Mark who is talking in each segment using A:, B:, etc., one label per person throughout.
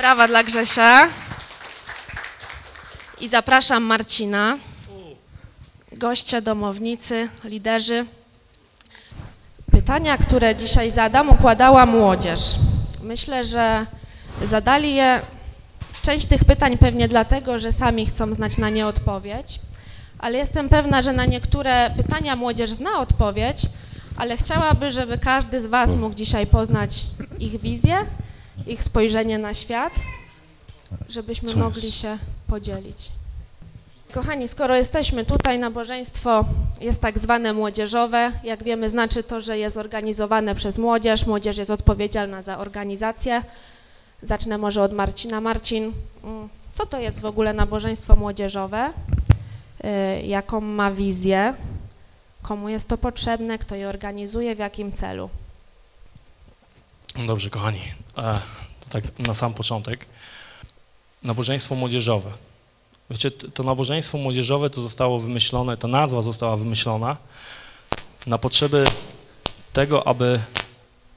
A: Brawa dla Grzesia. I zapraszam Marcina. Goście, domownicy, liderzy. Pytania, które dzisiaj zadam, układała młodzież. Myślę, że zadali je część tych pytań pewnie dlatego, że sami chcą znać na nie odpowiedź, ale jestem pewna, że na niektóre pytania młodzież zna odpowiedź, ale chciałaby, żeby każdy z Was mógł dzisiaj poznać ich wizję, ich spojrzenie na świat, żebyśmy
B: Co
A: mogli
B: jest?
A: się podzielić. Kochani, skoro jesteśmy tutaj, nabożeństwo jest tak zwane młodzieżowe. Jak wiemy, znaczy to, że jest organizowane przez młodzież. Młodzież jest odpowiedzialna za organizację. Zacznę może od Marcina. Marcin, mm, co to jest w ogóle nabożeństwo młodzieżowe? Y, Jaką ma wizję? Komu jest to potrzebne? Kto je organizuje? W jakim celu?
B: Dobrze, kochani, e, to tak na sam początek. Nabożeństwo młodzieżowe. Wiecie, to nabożeństwo młodzieżowe to zostało wymyślone, ta nazwa została wymyślona na potrzeby tego, aby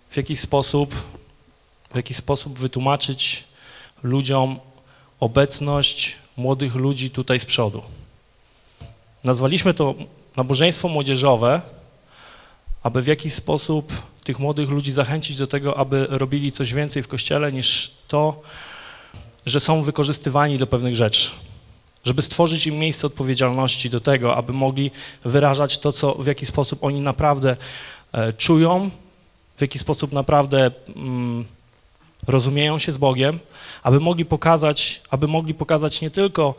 B: w jakiś sposób, w jakiś sposób wytłumaczyć ludziom obecność młodych ludzi tutaj z przodu. Nazwaliśmy to nabożeństwo młodzieżowe, aby w jakiś sposób tych młodych ludzi zachęcić do tego, aby robili coś więcej w kościele niż to, że są wykorzystywani do pewnych rzeczy. Żeby stworzyć im miejsce odpowiedzialności do tego, aby mogli wyrażać to, co, w jaki sposób oni naprawdę e, czują, w jaki sposób naprawdę mm, rozumieją się z Bogiem, aby mogli pokazać, aby mogli pokazać nie tylko,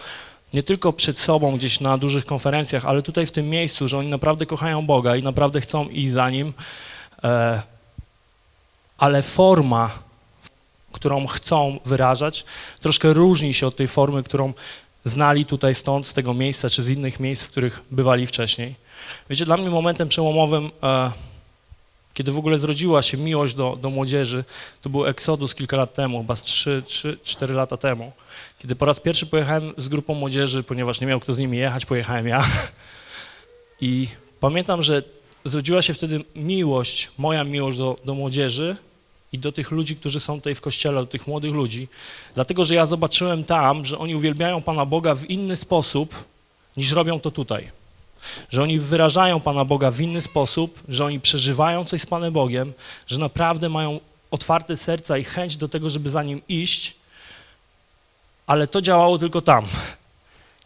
B: nie tylko przed sobą gdzieś na dużych konferencjach, ale tutaj w tym miejscu, że oni naprawdę kochają Boga i naprawdę chcą iść za Nim, ale forma, którą chcą wyrażać, troszkę różni się od tej formy, którą znali tutaj stąd, z tego miejsca, czy z innych miejsc, w których bywali wcześniej. Wiecie, dla mnie momentem przełomowym, e, kiedy w ogóle zrodziła się miłość do, do młodzieży, to był Exodus kilka lat temu, chyba z 3-4 lata temu, kiedy po raz pierwszy pojechałem z grupą młodzieży, ponieważ nie miał kto z nimi jechać, pojechałem ja. I pamiętam, że zrodziła się wtedy miłość, moja miłość do, do młodzieży i do tych ludzi, którzy są tutaj w kościele, do tych młodych ludzi, dlatego że ja zobaczyłem tam, że oni uwielbiają Pana Boga w inny sposób, niż robią to tutaj. Że oni wyrażają Pana Boga w inny sposób, że oni przeżywają coś z Panem Bogiem, że naprawdę mają otwarte serca i chęć do tego, żeby za Nim iść, ale to działało tylko tam.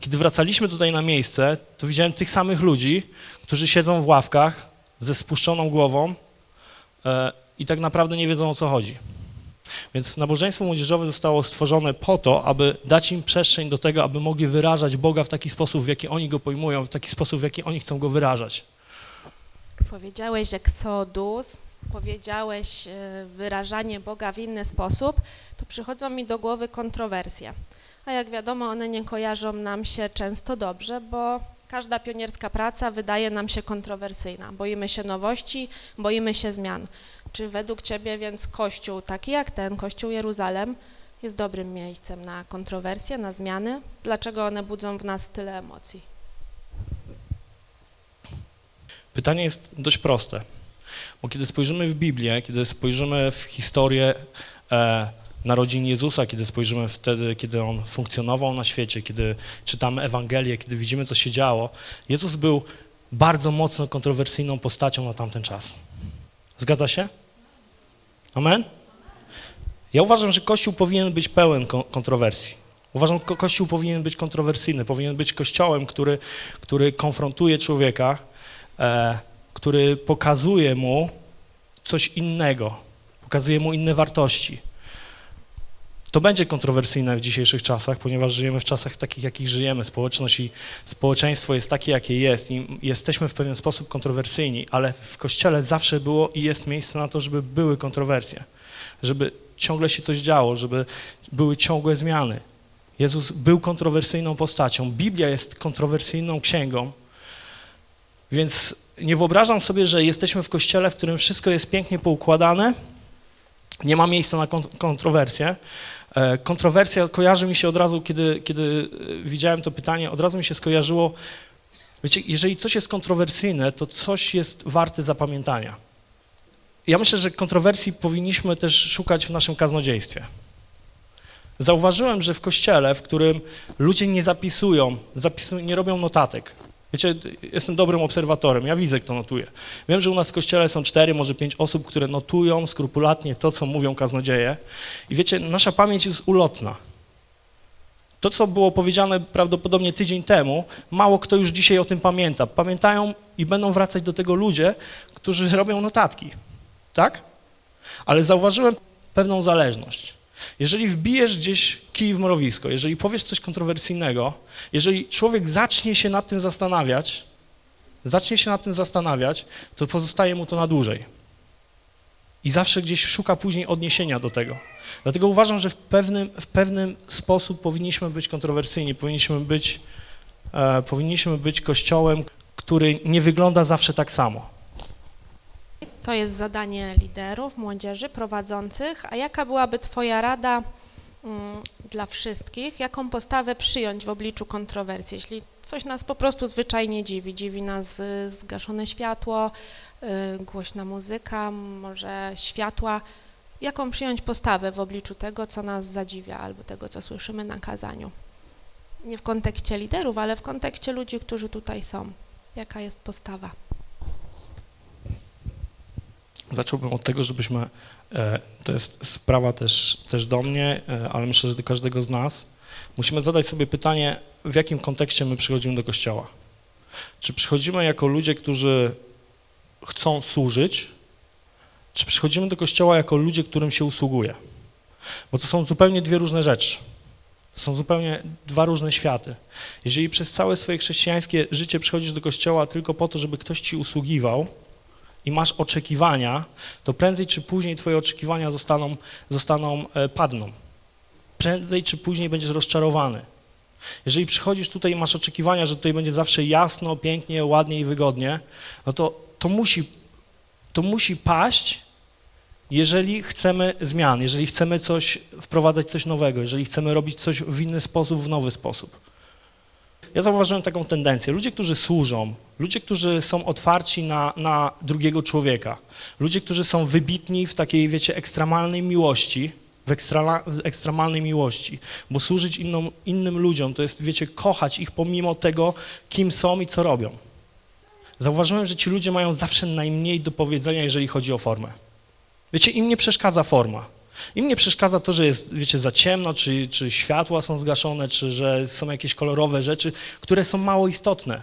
B: Kiedy wracaliśmy tutaj na miejsce, to widziałem tych samych ludzi, którzy siedzą w ławkach ze spuszczoną głową e, i tak naprawdę nie wiedzą o co chodzi. Więc nabożeństwo młodzieżowe zostało stworzone po to, aby dać im przestrzeń do tego, aby mogli wyrażać Boga w taki sposób, w jaki oni go pojmują, w taki sposób, w jaki oni chcą go wyrażać.
A: Powiedziałeś Exodus, powiedziałeś e, wyrażanie Boga w inny sposób, to przychodzą mi do głowy kontrowersje. A jak wiadomo, one nie kojarzą nam się często dobrze, bo każda pionierska praca wydaje nam się kontrowersyjna. Boimy się nowości, boimy się zmian. Czy według Ciebie więc Kościół taki jak ten, Kościół Jeruzalem, jest dobrym miejscem na kontrowersje, na zmiany? Dlaczego one budzą w nas tyle emocji?
B: Pytanie jest dość proste, bo kiedy spojrzymy w Biblię, kiedy spojrzymy w historię e, narodzin Jezusa, kiedy spojrzymy wtedy, kiedy On funkcjonował na świecie, kiedy czytamy Ewangelię, kiedy widzimy, co się działo, Jezus był bardzo mocno kontrowersyjną postacią na tamten czas. Zgadza się? Amen? Ja uważam, że Kościół powinien być pełen ko- kontrowersji. Uważam, że ko- Kościół powinien być kontrowersyjny, powinien być kościołem, który, który konfrontuje człowieka, e, który pokazuje mu coś innego, pokazuje mu inne wartości. To będzie kontrowersyjne w dzisiejszych czasach, ponieważ żyjemy w czasach takich, jakich żyjemy. Społeczność i społeczeństwo jest takie, jakie jest i jesteśmy w pewien sposób kontrowersyjni, ale w Kościele zawsze było i jest miejsce na to, żeby były kontrowersje, żeby ciągle się coś działo, żeby były ciągłe zmiany. Jezus był kontrowersyjną postacią. Biblia jest kontrowersyjną księgą, więc nie wyobrażam sobie, że jesteśmy w kościele, w którym wszystko jest pięknie poukładane, nie ma miejsca na kont- kontrowersje. E, Kontrowersja kojarzy mi się od razu, kiedy, kiedy e, widziałem to pytanie, od razu mi się skojarzyło, wiecie, jeżeli coś jest kontrowersyjne, to coś jest warte zapamiętania. Ja myślę, że kontrowersji powinniśmy też szukać w naszym kaznodziejstwie. Zauważyłem, że w kościele, w którym ludzie nie zapisują, zapisują nie robią notatek. Wiecie, jestem dobrym obserwatorem, ja widzę, kto notuje. Wiem, że u nas w kościele są cztery, może pięć osób, które notują skrupulatnie to, co mówią kaznodzieje. I wiecie, nasza pamięć jest ulotna. To, co było powiedziane prawdopodobnie tydzień temu, mało kto już dzisiaj o tym pamięta. Pamiętają i będą wracać do tego ludzie, którzy robią notatki. Tak? Ale zauważyłem pewną zależność. Jeżeli wbijesz gdzieś kij w mrowisko, jeżeli powiesz coś kontrowersyjnego, jeżeli człowiek zacznie się nad tym zastanawiać, zacznie się nad tym zastanawiać, to pozostaje mu to na dłużej. I zawsze gdzieś szuka później odniesienia do tego. Dlatego uważam, że w pewnym, w pewnym sposób powinniśmy być kontrowersyjni, powinniśmy być, e, powinniśmy być kościołem, który nie wygląda zawsze tak samo.
A: To jest zadanie liderów, młodzieży, prowadzących. A jaka byłaby Twoja rada mm, dla wszystkich? Jaką postawę przyjąć w obliczu kontrowersji? Jeśli coś nas po prostu zwyczajnie dziwi, dziwi nas y, zgaszone światło, y, głośna muzyka, może światła, jaką przyjąć postawę w obliczu tego, co nas zadziwia albo tego, co słyszymy na kazaniu? Nie w kontekście liderów, ale w kontekście ludzi, którzy tutaj są. Jaka jest postawa?
B: Zacząłbym od tego, żebyśmy, e, to jest sprawa też, też do mnie, e, ale myślę, że do każdego z nas, musimy zadać sobie pytanie, w jakim kontekście my przychodzimy do Kościoła. Czy przychodzimy jako ludzie, którzy chcą służyć, czy przychodzimy do Kościoła jako ludzie, którym się usługuje? Bo to są zupełnie dwie różne rzeczy. To są zupełnie dwa różne światy. Jeżeli przez całe swoje chrześcijańskie życie przychodzisz do Kościoła tylko po to, żeby ktoś ci usługiwał, i masz oczekiwania, to prędzej czy później twoje oczekiwania zostaną, zostaną e, padną. Prędzej czy później będziesz rozczarowany. Jeżeli przychodzisz tutaj i masz oczekiwania, że tutaj będzie zawsze jasno, pięknie, ładnie i wygodnie, no to to musi, to musi paść, jeżeli chcemy zmian, jeżeli chcemy coś wprowadzać coś nowego, jeżeli chcemy robić coś w inny sposób, w nowy sposób. Ja zauważyłem taką tendencję. Ludzie, którzy służą, ludzie, którzy są otwarci na, na drugiego człowieka, ludzie, którzy są wybitni w takiej, wiecie, ekstremalnej miłości, w, ekstra, w ekstremalnej miłości, bo służyć inną, innym ludziom to jest, wiecie, kochać ich pomimo tego, kim są i co robią. Zauważyłem, że ci ludzie mają zawsze najmniej do powiedzenia, jeżeli chodzi o formę. Wiecie, im nie przeszkadza forma. Im nie przeszkadza to, że jest, wiecie, za ciemno, czy, czy światła są zgaszone, czy że są jakieś kolorowe rzeczy, które są mało istotne.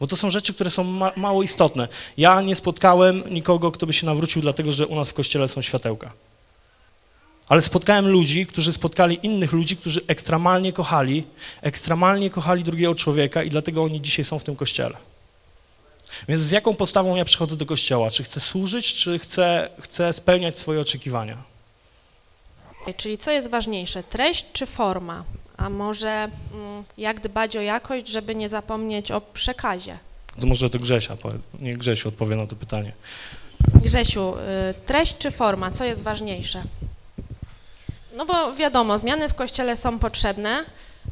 B: Bo to są rzeczy, które są ma mało istotne. Ja nie spotkałem nikogo, kto by się nawrócił, dlatego że u nas w kościele są światełka. Ale spotkałem ludzi, którzy spotkali innych ludzi, którzy ekstremalnie kochali, ekstremalnie kochali drugiego człowieka i dlatego oni dzisiaj są w tym kościele. Więc z jaką postawą ja przychodzę do kościoła? Czy chcę służyć, czy chcę, chcę spełniać swoje oczekiwania?
A: Czyli co jest ważniejsze, treść czy forma? A może mm, jak dbać o jakość, żeby nie zapomnieć o przekazie?
B: To może do Grzesia, nie Grzesiu odpowie na to pytanie.
A: Grzesiu, y, treść czy forma, co jest ważniejsze? No bo wiadomo, zmiany w kościele są potrzebne, y,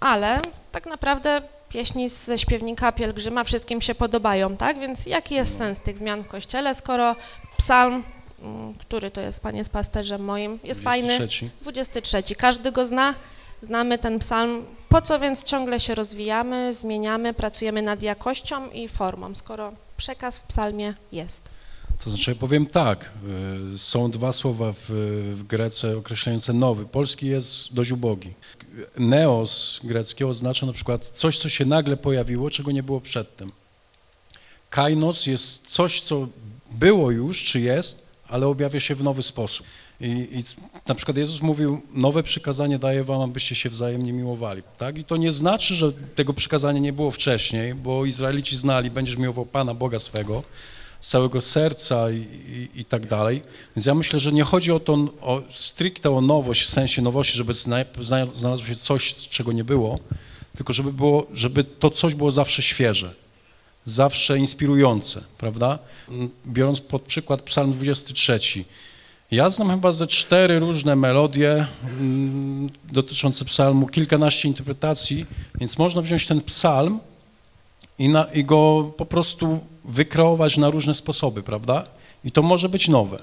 A: ale tak naprawdę pieśni ze śpiewnika Pielgrzyma wszystkim się podobają, tak? Więc jaki jest sens tych zmian w kościele, skoro psalm który to jest, Pan jest pasterzem moim, jest 23. fajny. 23. Każdy go zna, znamy ten psalm. Po co więc ciągle się rozwijamy, zmieniamy, pracujemy nad jakością i formą, skoro przekaz w psalmie jest?
C: To znaczy, ja powiem tak, y, są dwa słowa w, w Grece określające nowy. Polski jest dość ubogi. Neos greckie oznacza na przykład coś, co się nagle pojawiło, czego nie było przedtem. Kainos jest coś, co było już, czy jest, ale objawia się w nowy sposób. I, I, na przykład Jezus mówił, nowe przykazanie daję wam, abyście się wzajemnie miłowali. Tak? I to nie znaczy, że tego przykazania nie było wcześniej, bo Izraelici znali, będziesz miłował Pana Boga swego z całego serca i, i, i tak dalej. Więc ja myślę, że nie chodzi o to o, stricte o nowość, w sensie nowości, żeby zna, znalazło się coś, czego nie było, tylko żeby, było, żeby to coś było zawsze świeże zawsze inspirujące, prawda? Biorąc pod przykład psalm 23. Ja znam chyba ze cztery różne melodie mm, dotyczące psalmu, kilkanaście interpretacji, więc można wziąć ten psalm i, na, i go po prostu wykreować na różne sposoby, prawda? I to może być nowe.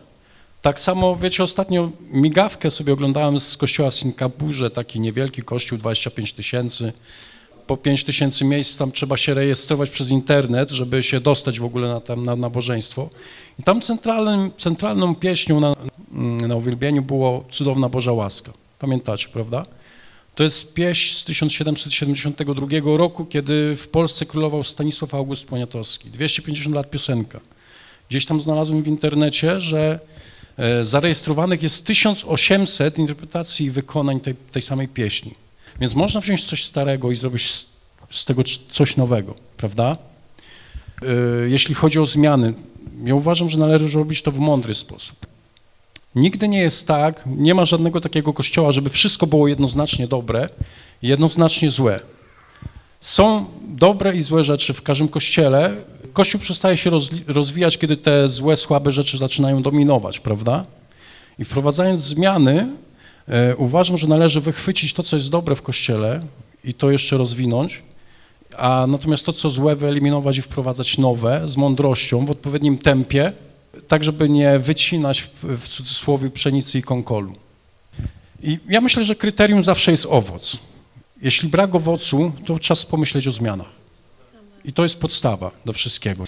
C: Tak samo, wiecie, ostatnio migawkę sobie oglądałem z kościoła w Singapurze, taki niewielki kościół, 25 tysięcy. Po 5 tysięcy miejsc tam trzeba się rejestrować przez internet, żeby się dostać w ogóle na, tam, na nabożeństwo. I tam centralnym, centralną pieśnią na, na uwielbieniu było Cudowna Boża Łaska. Pamiętacie, prawda? To jest pieśń z 1772 roku, kiedy w Polsce królował Stanisław August Poniatowski. 250 lat piosenka. Gdzieś tam znalazłem w internecie, że e, zarejestrowanych jest 1800 interpretacji i wykonań tej, tej samej pieśni. Więc można wziąć coś starego i zrobić z, z tego coś nowego, prawda? E, Jeśli chodzi o zmiany, ja uważam, że należy robić to w mądry sposób. Nigdy nie jest tak, nie ma żadnego takiego kościoła, żeby wszystko było jednoznacznie dobre i jednoznacznie złe. Są dobre i złe rzeczy w każdym kościele. Kościół przestaje się rozwijać, kiedy te złe, słabe rzeczy zaczynają dominować, prawda? I wprowadzając zmiany, uważam, że należy wychwycić to, co jest dobre w kościele i to jeszcze rozwinąć, a natomiast to, co złe, wyeliminować i wprowadzać nowe z mądrością, w odpowiednim tempie, tak, żeby nie wycinać w, w cudzysłowie pszenicy i konkolu. I ja myślę, że kryterium zawsze jest owoc. Jeśli brak owocu, to czas pomyśleć o zmianach. I to jest podstawa do wszystkiego.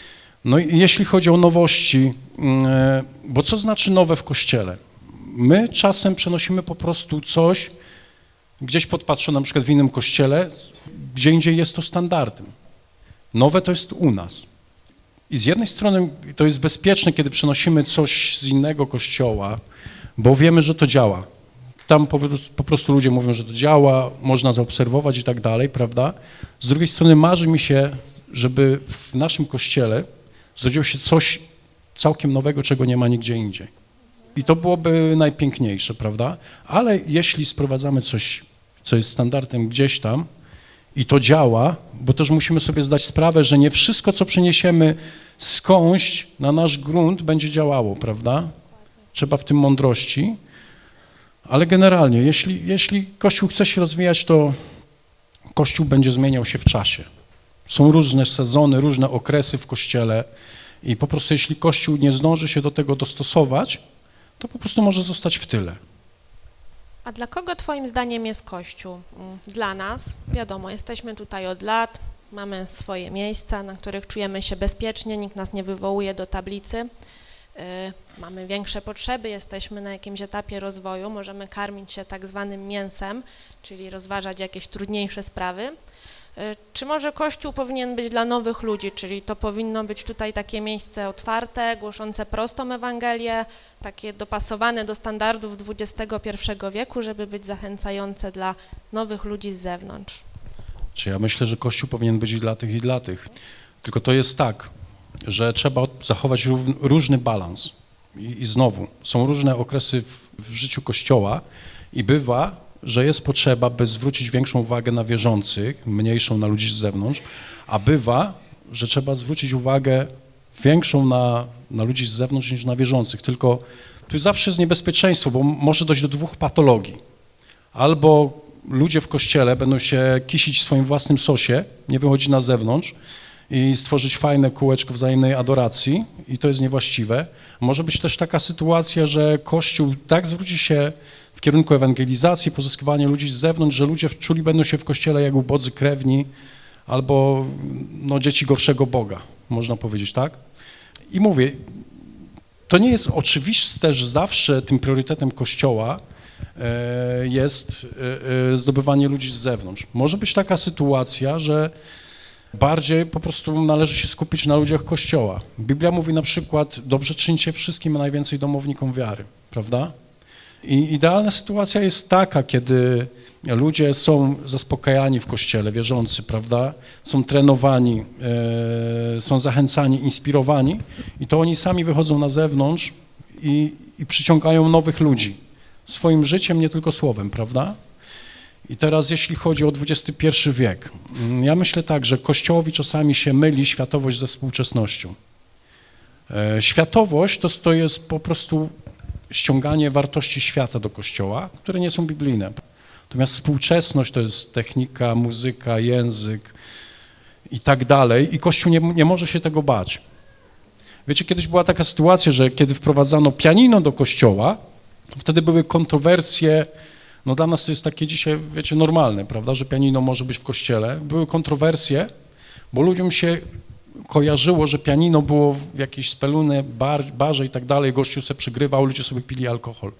C: No i jeśli chodzi o nowości, mm, e, bo co znaczy nowe w Kościele? My czasem przenosimy po prostu coś, gdzieś podpatrzę na przykład w innym kościele, gdzie indziej jest to standardem. Nowe to jest u nas. I z jednej strony to jest bezpieczne, kiedy przenosimy coś z innego kościoła, bo wiemy, że to działa. Tam po, prostu- po prostu ludzie mówią, że to działa, można zaobserwować i tak dalej, prawda? Z drugiej strony marzy mi się, żeby w naszym kościele zrodziło się coś całkiem nowego, czego nie ma nigdzie indziej. I to byłoby najpiękniejsze, prawda? Ale jeśli sprowadzamy coś, co jest standardem gdzieś tam i to działa, bo też musimy sobie zdać sprawę, że nie wszystko, co przeniesiemy skądś na nasz grunt, będzie działało, prawda? Trzeba w tym mądrości. Ale generalnie, jeśli, jeśli Kościół chce się rozwijać, to Kościół będzie zmieniał się w czasie. Są różne sezony, różne okresy w Kościele i po prostu jeśli Kościół nie zdąży się do tego dostosować, to po prostu może zostać w tyle.
A: A dla kogo Twoim zdaniem jest Kościół? Mm, Dla nas, wiadomo, jesteśmy tutaj od lat, mamy swoje miejsca, na których czujemy się bezpiecznie, nikt nas nie wywołuje do tablicy. Y, Mamy większe potrzeby, jesteśmy na jakimś etapie rozwoju, możemy karmić się tak zwanym mięsem, czyli rozważać jakieś trudniejsze sprawy. Y, Czy może Kościół powinien być dla nowych ludzi, czyli to powinno być tutaj takie miejsce otwarte, głoszące prostą Ewangelię, takie dopasowane do standardów XXI wieku, żeby być zachęcające dla nowych ludzi z zewnątrz.
C: Czy ja myślę, że Kościół powinien być i dla tych, i dla tych. Tylko to jest tak, że trzeba zachować różny balans. I, I znowu, są różne okresy w, w życiu Kościoła i bywa, że jest potrzeba, by zwrócić większą uwagę na wierzących, mniejszą na ludzi z zewnątrz, a bywa, że trzeba zwrócić uwagę większą na, na ludzi z zewnątrz niż na wierzących. Tylko tu zawsze jest niebezpieczeństwo, bo może dojść do dwóch patologii. Albo ludzie w kościele będą się kisić w swoim własnym sosie, nie wychodzić na zewnątrz i stworzyć fajne kółeczko wzajemnej adoracji i to jest niewłaściwe. Może być też taka sytuacja, że Kościół tak zwróci się w kierunku ewangelizacji, pozyskiwania ludzi z zewnątrz, że ludzie czuli będą się w kościele jak ubodzy krewni albo no, dzieci gorszego Boga, można powiedzieć, tak? I mówię, to nie jest oczywiste, że zawsze tym priorytetem Kościoła e, jest e, e, zdobywanie ludzi z zewnątrz. Może być taka sytuacja, że bardziej po prostu należy się skupić na ludziach Kościoła. Biblia mówi na przykład, dobrze czyńcie wszystkim, a najwięcej domownikom wiary, prawda? I idealna sytuacja jest taka, kiedy ludzie są zaspokajani w Kościele, wierzący, prawda? Są trenowani, e, są zachęcani, inspirowani i to oni sami wychodzą na zewnątrz i, i przyciągają nowych ludzi. Swoim życiem, nie tylko słowem, prawda? I teraz jeśli chodzi o XXI wiek, mm, ja myślę tak, że Kościołowi czasami się myli światowość ze współczesnością. E, Światowość to, to jest po prostu ściąganie wartości świata do Kościoła, które nie są biblijne. Natomiast współczesność to jest technika, muzyka, język i tak dalej i Kościół nie, nie może się tego bać. Wiecie, kiedyś była taka sytuacja, że kiedy wprowadzano pianino do kościoła, to wtedy były kontrowersje, no dla nas to jest takie dzisiaj, wiecie, normalne, prawda, że pianino może być w kościele. Były kontrowersje, bo ludziom się kojarzyło, że pianino było w jakiejś speluny, bar, barze i tak dalej, gościu sobie przygrywał, ludzie sobie pili alkohol.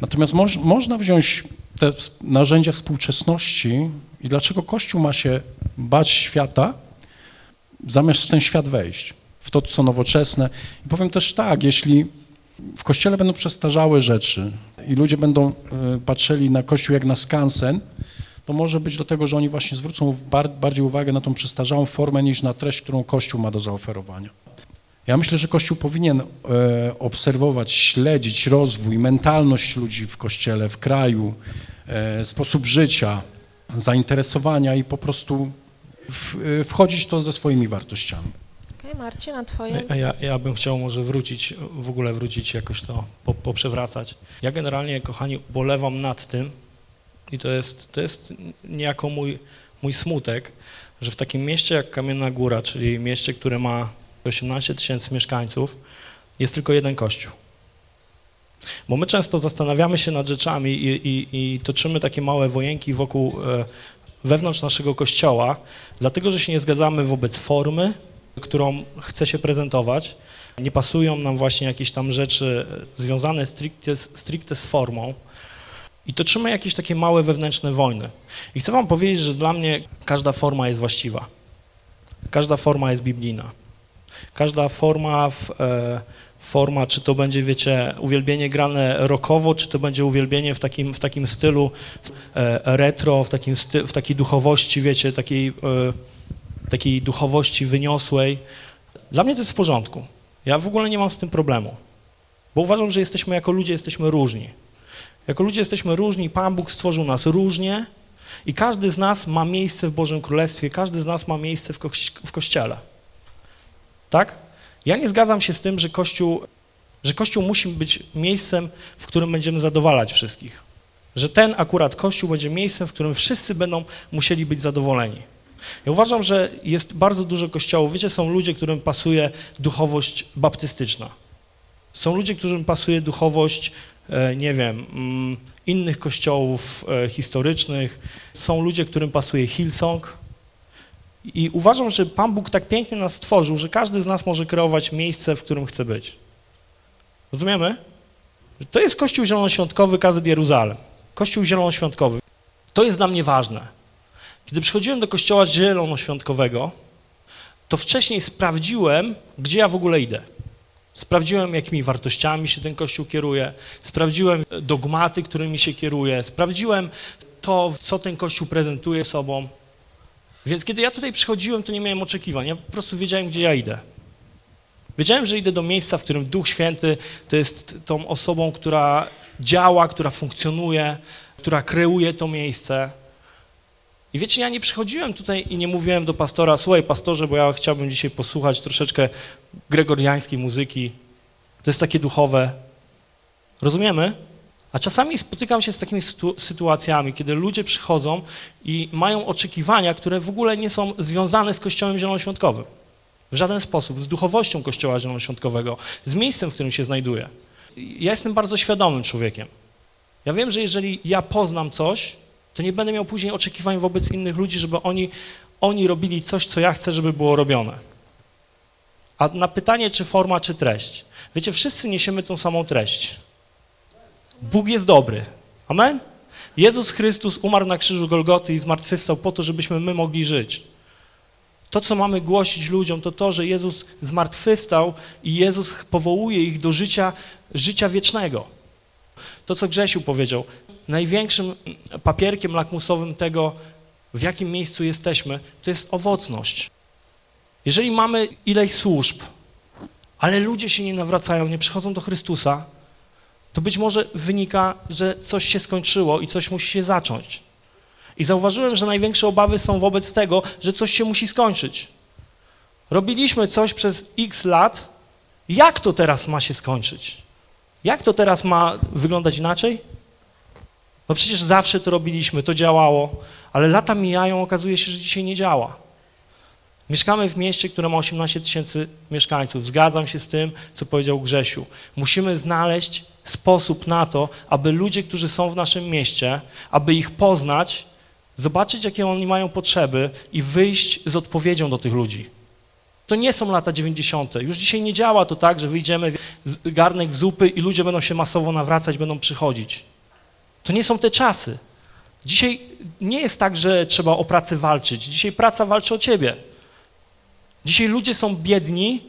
C: Natomiast moż, można wziąć te narzędzia współczesności i dlaczego Kościół ma się bać świata, zamiast w ten świat wejść, w to, co nowoczesne. I powiem też tak, jeśli w Kościele będą przestarzałe rzeczy i ludzie będą y, patrzyli na Kościół jak na skansen, to może być do tego, że oni właśnie zwrócą bar, bardziej uwagę na tą przestarzałą formę niż na treść, którą Kościół ma do zaoferowania. Ja myślę, że Kościół powinien e, obserwować, śledzić rozwój, mentalność ludzi w Kościele, w kraju, e, sposób życia, zainteresowania i po prostu w, e, wchodzić w to ze swoimi wartościami.
A: Okej, Marcin, a twoje?
B: A Ja, ja bym chciał może wrócić, w ogóle wrócić jakoś to, po, poprzewracać. Ja generalnie, kochani, bolewam nad tym i to jest, to jest niejako mój, mój smutek, że w takim mieście jak Kamienna Góra, czyli mieście, które ma 18 tysięcy mieszkańców, jest tylko jeden kościół. Bo my często zastanawiamy się nad rzeczami i, i, i toczymy takie małe wojenki wokół, e, wewnątrz naszego kościoła, dlatego że się nie zgadzamy wobec formy, którą chce się prezentować. Nie pasują nam właśnie jakieś tam rzeczy e, związane stricte, stricte z formą. I toczymy jakieś takie małe wewnętrzne wojny. I chcę wam powiedzieć, że dla mnie każda forma jest właściwa. Każda forma jest biblijna. Każda forma, w, e, forma, czy to będzie, wiecie, uwielbienie grane rockowo, czy to będzie uwielbienie w takim, w takim stylu e, retro, w, takim sty, w takiej duchowości, wiecie, takiej, e, takiej duchowości wyniosłej. Dla mnie to jest w porządku. Ja w ogóle nie mam z tym problemu, bo uważam, że jesteśmy jako ludzie, jesteśmy różni. Jako ludzie jesteśmy różni, Pan Bóg stworzył nas różnie i każdy z nas ma miejsce w Bożym Królestwie, każdy z nas ma miejsce w, w Kościele. Tak? Ja nie zgadzam się z tym, że Kościół, że Kościół musi być miejscem, w którym będziemy zadowalać wszystkich. Że ten akurat Kościół będzie miejscem, w którym wszyscy będą musieli być zadowoleni. Ja uważam, że jest bardzo dużo kościołów. Wiecie, są ludzie, którym pasuje duchowość baptystyczna. Są ludzie, którym pasuje duchowość, e, nie wiem, mm, innych kościołów e, historycznych. Są ludzie, którym pasuje Hillsong. I uważam, że Pan Bóg tak pięknie nas stworzył, że każdy z nas może kreować miejsce, w którym chce być. Rozumiemy? To jest Kościół Zielonoświątkowy Kazet Jeruzalem. Kościół Zielonoświątkowy. To jest dla mnie ważne. Kiedy przychodziłem do kościoła zielonoświątkowego, to wcześniej sprawdziłem, gdzie ja w ogóle idę. Sprawdziłem, jakimi wartościami się ten kościół kieruje, sprawdziłem dogmaty, którymi się kieruje, sprawdziłem to, co ten kościół prezentuje sobą. Więc kiedy ja tutaj przychodziłem, to nie miałem oczekiwań, ja po prostu wiedziałem, gdzie ja idę. Wiedziałem, że idę do miejsca, w którym Duch Święty to jest tą osobą, która działa, która funkcjonuje, która kreuje to miejsce. I wiecie, ja nie przychodziłem tutaj i nie mówiłem do pastora, słuchaj pastorze, bo ja chciałbym dzisiaj posłuchać troszeczkę gregoriańskiej muzyki. To jest takie duchowe. Rozumiemy? A czasami spotykam się z takimi sytu sytuacjami, kiedy ludzie przychodzą i mają oczekiwania, które w ogóle nie są związane z Kościołem Zielonoświątkowym. W żaden sposób, z duchowością Kościoła Zielonoświątkowego, z miejscem, w którym się znajduje. Ja jestem bardzo świadomym człowiekiem. Ja wiem, że jeżeli ja poznam coś, to nie będę miał później oczekiwań wobec innych ludzi, żeby oni, oni robili coś, co ja chcę, żeby było robione. A na pytanie, czy forma, czy treść. Wiecie, wszyscy niesiemy tą samą treść. Bóg jest dobry. Amen? Jezus Chrystus umarł na krzyżu Golgoty i zmartwychwstał po to, żebyśmy my mogli żyć. To, co mamy głosić ludziom, to to, że Jezus zmartwychwstał i Jezus powołuje ich do życia, życia wiecznego. To, co Grzesiu powiedział, największym papierkiem lakmusowym tego, w jakim miejscu jesteśmy, to jest owocność. Jeżeli mamy ileś służb, ale ludzie się nie nawracają, nie przychodzą do Chrystusa, to być może wynika, że coś się skończyło i coś musi się zacząć. I zauważyłem, że największe obawy są wobec tego, że coś się musi skończyć. Robiliśmy coś przez x lat, jak to teraz ma się skończyć? Jak to teraz ma wyglądać inaczej? No przecież zawsze to robiliśmy, to działało, ale lata mijają, okazuje się, że dzisiaj nie działa. Mieszkamy w mieście, które ma 18 tysięcy mieszkańców. Zgadzam się z tym, co powiedział Grzesiu. Musimy znaleźć sposób na to, aby ludzie, którzy są w naszym mieście, aby ich poznać, zobaczyć, jakie oni mają potrzeby i wyjść z odpowiedzią do tych ludzi. To nie są lata 90. Już dzisiaj nie działa to tak, że wyjdziemy, garnek zupy i ludzie będą się masowo nawracać, będą przychodzić. To nie są te czasy. Dzisiaj nie jest tak, że trzeba o pracę walczyć. Dzisiaj praca walczy o ciebie. Dzisiaj ludzie są biedni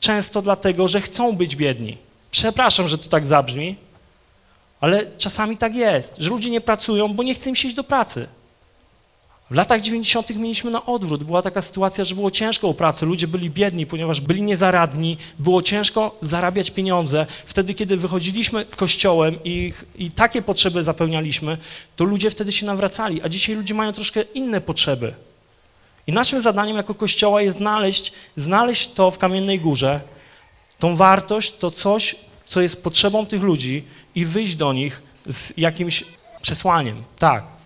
B: często dlatego, że chcą być biedni. Przepraszam, że to tak zabrzmi, ale czasami tak jest, że ludzie nie pracują, bo nie chcą im się iść do pracy. W latach 90. mieliśmy na odwrót. Była taka sytuacja, że było ciężko o pracę. Ludzie byli biedni, ponieważ byli niezaradni. Było ciężko zarabiać pieniądze. Wtedy, kiedy wychodziliśmy kościołem i, i takie potrzeby zapełnialiśmy, to ludzie wtedy się nawracali. A dzisiaj ludzie mają troszkę inne potrzeby. I naszym zadaniem jako kościoła jest znaleźć, znaleźć to w Kamiennej Górze, tą wartość, to coś, co jest potrzebą tych ludzi i wyjść do nich z jakimś przesłaniem. Tak.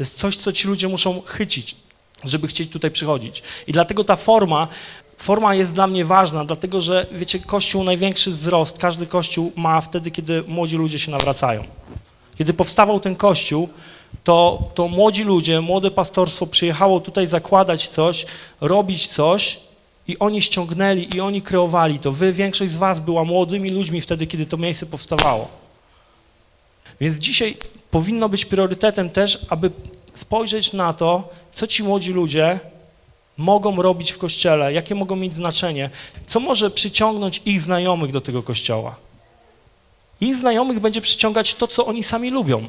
B: To jest coś, co ci ludzie muszą chycić, żeby chcieć tutaj przychodzić. I dlatego ta forma, forma jest dla mnie ważna, dlatego że, wiecie, Kościół największy wzrost, każdy Kościół ma wtedy, kiedy młodzi ludzie się nawracają. Kiedy powstawał ten Kościół, to, to młodzi ludzie, młode pastorstwo przyjechało tutaj zakładać coś, robić coś i oni ściągnęli i oni kreowali to. Wy, większość z was była młodymi ludźmi wtedy, kiedy to miejsce powstawało. Więc dzisiaj powinno być priorytetem też, aby spojrzeć na to, co ci młodzi ludzie mogą robić w kościele, jakie mogą mieć znaczenie, co może przyciągnąć ich znajomych do tego kościoła. Ich znajomych będzie przyciągać to, co oni sami lubią.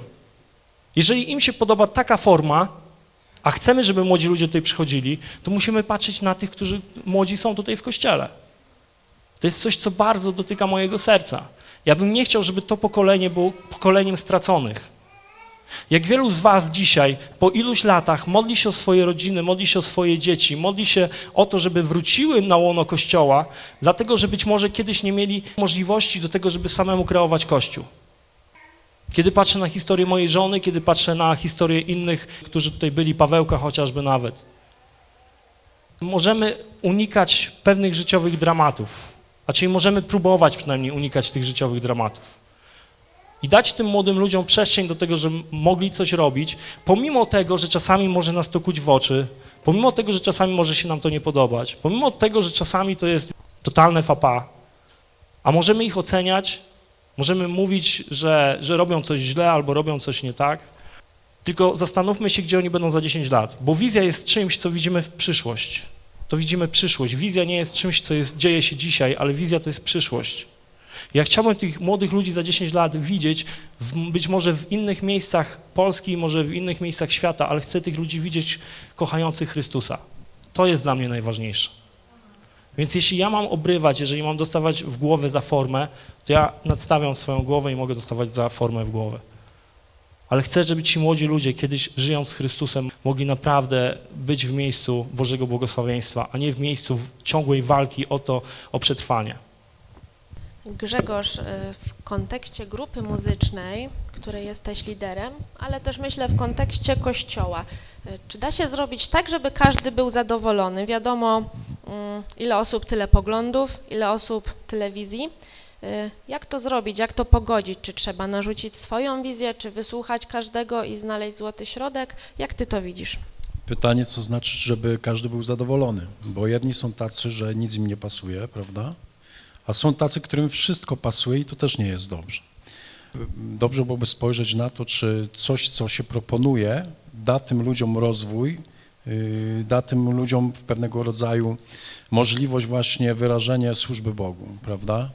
B: Jeżeli im się podoba taka forma, a chcemy, żeby młodzi ludzie tutaj przychodzili, to musimy patrzeć na tych, którzy młodzi są tutaj w kościele. To jest coś, co bardzo dotyka mojego serca. Ja bym nie chciał, żeby to pokolenie było pokoleniem straconych. Jak wielu z was dzisiaj, po iluś latach, modli się o swoje rodziny, modli się o swoje dzieci, modli się o to, żeby wróciły na łono Kościoła, dlatego, że być może kiedyś nie mieli możliwości do tego, żeby samemu kreować Kościół. Kiedy patrzę na historię mojej żony, kiedy patrzę na historię innych, którzy tutaj byli, Pawełka chociażby nawet, możemy unikać pewnych życiowych dramatów. Znaczy możemy próbować przynajmniej unikać tych życiowych dramatów. I dać tym młodym ludziom przestrzeń do tego, żeby mogli coś robić, pomimo tego, że czasami może nas to kuć w oczy, pomimo tego, że czasami może się nam to nie podobać, pomimo tego, że czasami to jest totalne fapa, a możemy ich oceniać, możemy mówić, że, że robią coś źle albo robią coś nie tak, tylko zastanówmy się, gdzie oni będą za 10 lat, bo wizja jest czymś, co widzimy w przyszłość. To widzimy przyszłość. Wizja nie jest czymś, co jest, dzieje się dzisiaj, ale wizja to jest przyszłość. Ja chciałbym tych młodych ludzi za 10 lat widzieć, w, być może w innych miejscach Polski, może w innych miejscach świata, ale chcę tych ludzi widzieć kochających Chrystusa. To jest dla mnie najważniejsze. Więc jeśli ja mam obrywać, jeżeli mam dostawać w głowę za formę, to ja nadstawiam swoją głowę i mogę dostawać za formę w głowę. Ale chcę, żeby ci młodzi ludzie kiedyś żyjąc z Chrystusem mogli naprawdę być w miejscu Bożego błogosławieństwa, a nie w miejscu ciągłej walki o to, o przetrwanie.
A: Grzegorz, y, w kontekście grupy muzycznej, której jesteś liderem, ale też myślę w kontekście kościoła, y, czy da się zrobić tak, żeby każdy był zadowolony? Wiadomo, mm, ile osób, tyle poglądów, ile osób, tyle wizji. Y, Jak to zrobić, jak to pogodzić? Czy trzeba narzucić swoją wizję, czy wysłuchać każdego i znaleźć złoty środek? Jak ty to widzisz?
C: Pytanie, co znaczy, żeby każdy był zadowolony, bo jedni są tacy, że nic im nie pasuje, prawda? A są tacy, którym wszystko pasuje i to też nie jest dobrze. Dobrze byłoby spojrzeć na to, czy coś, co się proponuje, da tym ludziom rozwój, yy, da tym ludziom pewnego rodzaju możliwość właśnie wyrażenia służby Bogu, prawda?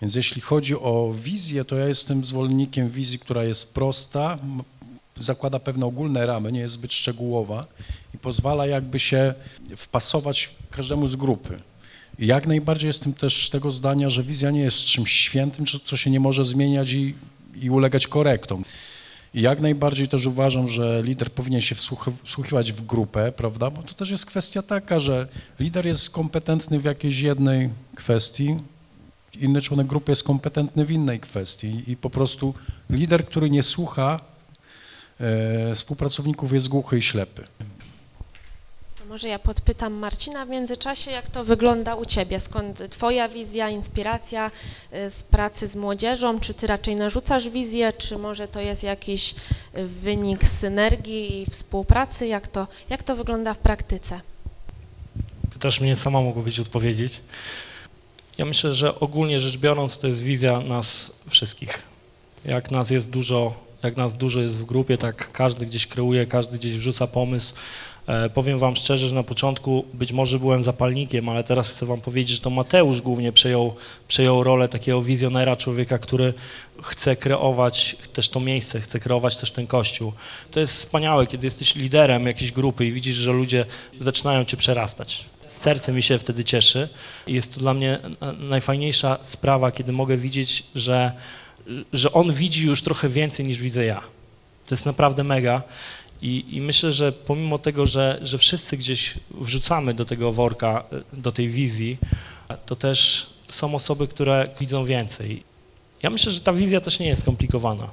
C: Więc jeśli chodzi o wizję, to ja jestem zwolennikiem wizji, która jest prosta, zakłada pewne ogólne ramy, nie jest zbyt szczegółowa i pozwala jakby się wpasować każdemu z grupy. Jak najbardziej jestem też tego zdania, że wizja nie jest czymś świętym, co, się nie może zmieniać i, i ulegać korektom. I jak najbardziej też uważam, że lider powinien się wsłuch- wsłuchiwać w grupę, prawda? Bo to też jest kwestia taka, że lider jest kompetentny w jakiejś jednej kwestii, inny członek grupy jest kompetentny w innej kwestii i po prostu lider, który nie słucha e, współpracowników jest głuchy i ślepy.
A: Może ja podpytam Marcina w międzyczasie, jak to wygląda u Ciebie? Skąd Twoja wizja, inspiracja y, z pracy z młodzieżą? Czy Ty raczej narzucasz wizję, czy może to jest jakiś y, wynik synergii i współpracy? Jak to, jak to wygląda w praktyce?
B: Pytasz mnie, sama mogłabyś odpowiedzieć. Ja myślę, że ogólnie rzecz biorąc, to jest wizja nas wszystkich. Jak nas jest dużo, jak nas dużo jest w grupie, tak każdy gdzieś kreuje, każdy gdzieś wrzuca pomysł. E, powiem wam szczerze, że na początku być może byłem zapalnikiem, ale teraz chcę wam powiedzieć, że to Mateusz głównie przejął, przejął rolę takiego wizjonera, człowieka, który chce kreować też to miejsce, chce kreować też ten kościół. To jest wspaniałe, kiedy jesteś liderem jakiejś grupy i widzisz, że ludzie zaczynają cię przerastać. Serce mi się wtedy cieszy jest to dla mnie na- najfajniejsza sprawa, kiedy mogę widzieć, że, że on widzi już trochę więcej niż widzę ja. To jest naprawdę mega i, i myślę, że pomimo tego, że, że wszyscy gdzieś wrzucamy do tego worka, do tej wizji, to też są osoby, które widzą więcej. Ja myślę, że ta wizja też nie jest skomplikowana.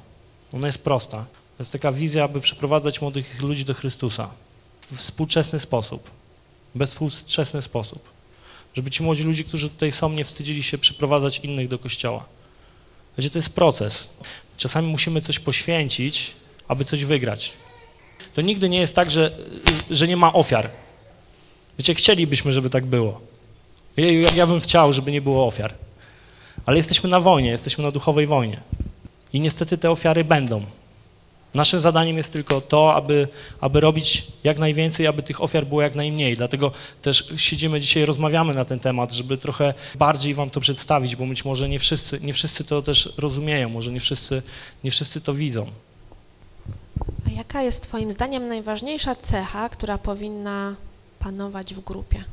B: Ona jest prosta. To jest taka wizja, aby przeprowadzać młodych ludzi do Chrystusa w współczesny sposób, we współczesny sposób. Żeby ci młodzi ludzie, którzy tutaj są, nie wstydzili się przyprowadzać innych do kościoła. Wiecie, to jest proces. Czasami musimy coś poświęcić, aby coś wygrać. To nigdy nie jest tak, że, że nie ma ofiar. Wiecie, chcielibyśmy, żeby tak było. Ja, ja, bym chciał, żeby nie było ofiar. Ale jesteśmy na wojnie, jesteśmy na duchowej wojnie. I niestety te ofiary będą. Naszym zadaniem jest tylko to, aby, aby robić jak najwięcej, aby tych ofiar było jak najmniej. Dlatego też siedzimy dzisiaj, rozmawiamy na ten temat, żeby trochę bardziej wam to przedstawić, bo być może nie wszyscy, nie wszyscy to też rozumieją, może nie wszyscy, nie wszyscy to widzą.
A: Jaka jest Twoim zdaniem najważniejsza cecha, która powinna panować w grupie?